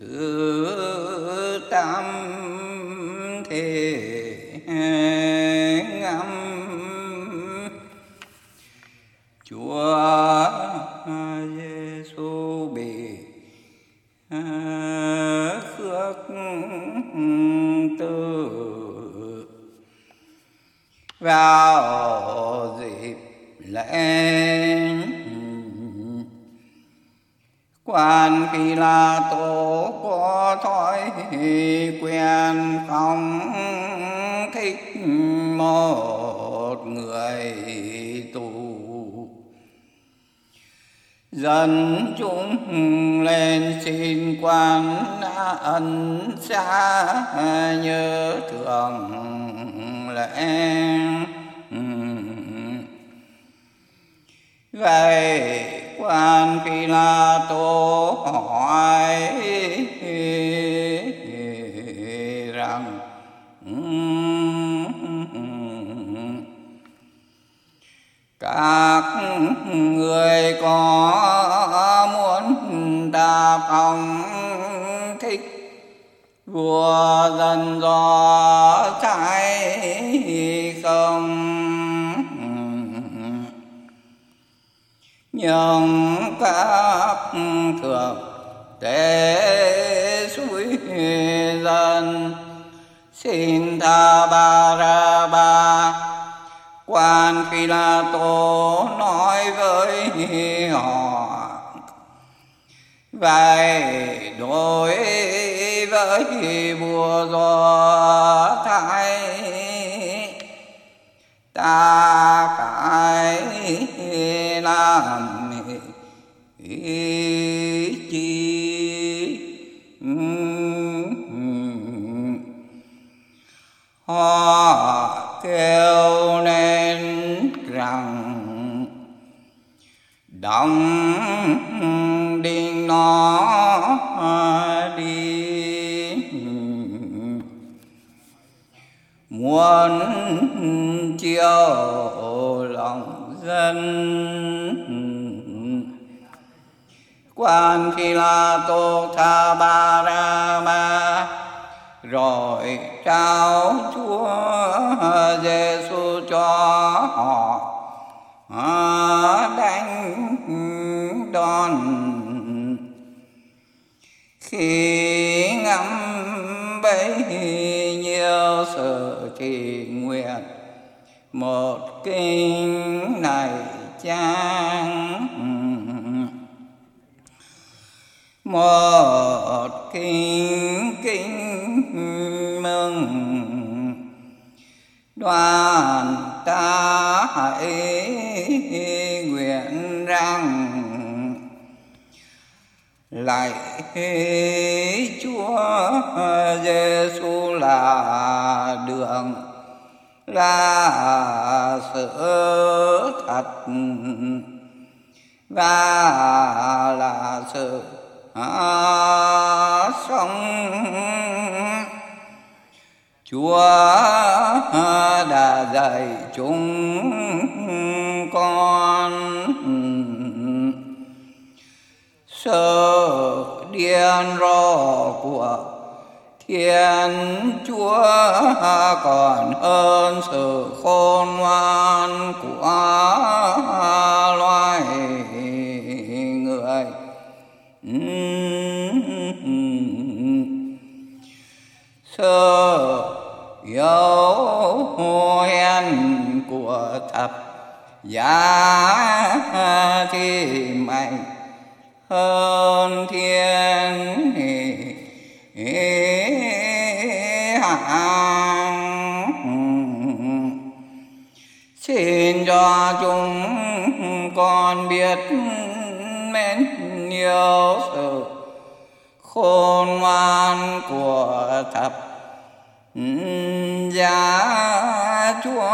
thứ tam thể ngâm chúa giêsu bị à, khước từ. Vào dịp lễ quan kỳ là tổ có thói quen không thích một người tù. Dân chúng lên xin quan ân xa nhớ thường lẽ vậy quan kỳ la tô hỏi rằng, các người có muốn đạp phong thích vua dân do nhân các thượng tế suối dân xin tha ba ra ba. Quan phi la tô nói với họ, vậy đối với vua do thái, ta làm chi họ kêu nên rằng động đình nó đi muốn chiều dân quan khi la tô tha ba ra ma, rồi trao chúa giêsu cho họ. Đánh đòn. Khi ngắm bấy nhiêu sự thì nguyện một kinh này trang một kinh kinh mừng. Đoàn ta hãy nguyện rằng lại Chúa Giêsu là đường ra sự thật. Và là sự à, sống. Chúa à, đã dạy chúng con. Sự điên rồ của Thiên Chúa còn hơn sự khôn ngoan của loài người. sơ yếu hèn của thập giá thì mạnh hơn thiên hạng xin cho chúng con biết mến nhiều sự khôn ngoan của thập giá chúa